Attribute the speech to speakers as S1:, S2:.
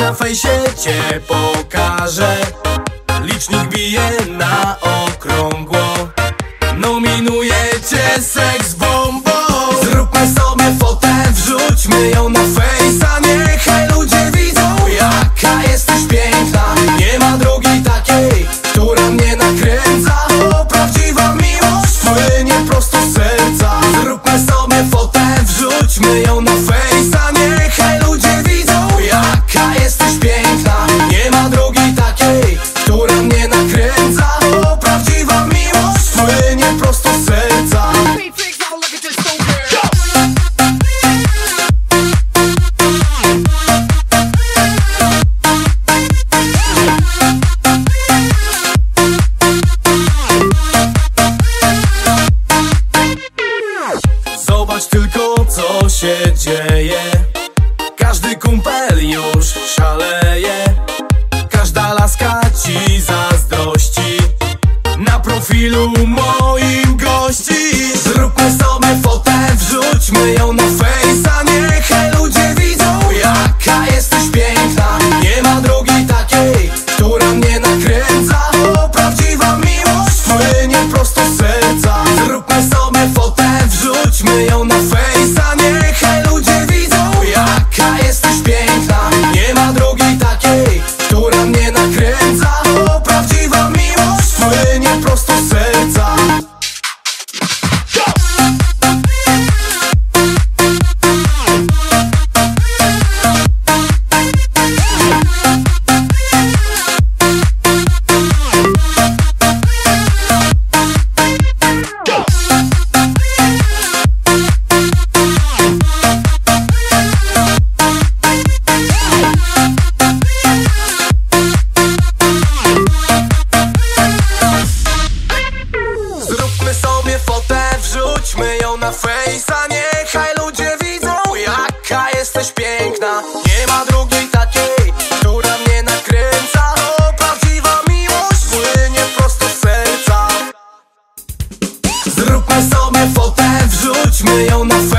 S1: na fejsie cię pokażę. Licznik bije na Każdy kumpel już szaleje. Każda laska ci zazdrości. Na profilu moim gości. Zróbmy sobie fotę, wrzućmy ją face'a Niechaj ludzie widzą jaka jesteś piękna. Nie ma drugiej takiej, która mnie nakręca. O, prawdziwa miłość płynie prosto z serca. Zróbmy sobie fotę, wrzućmy ją na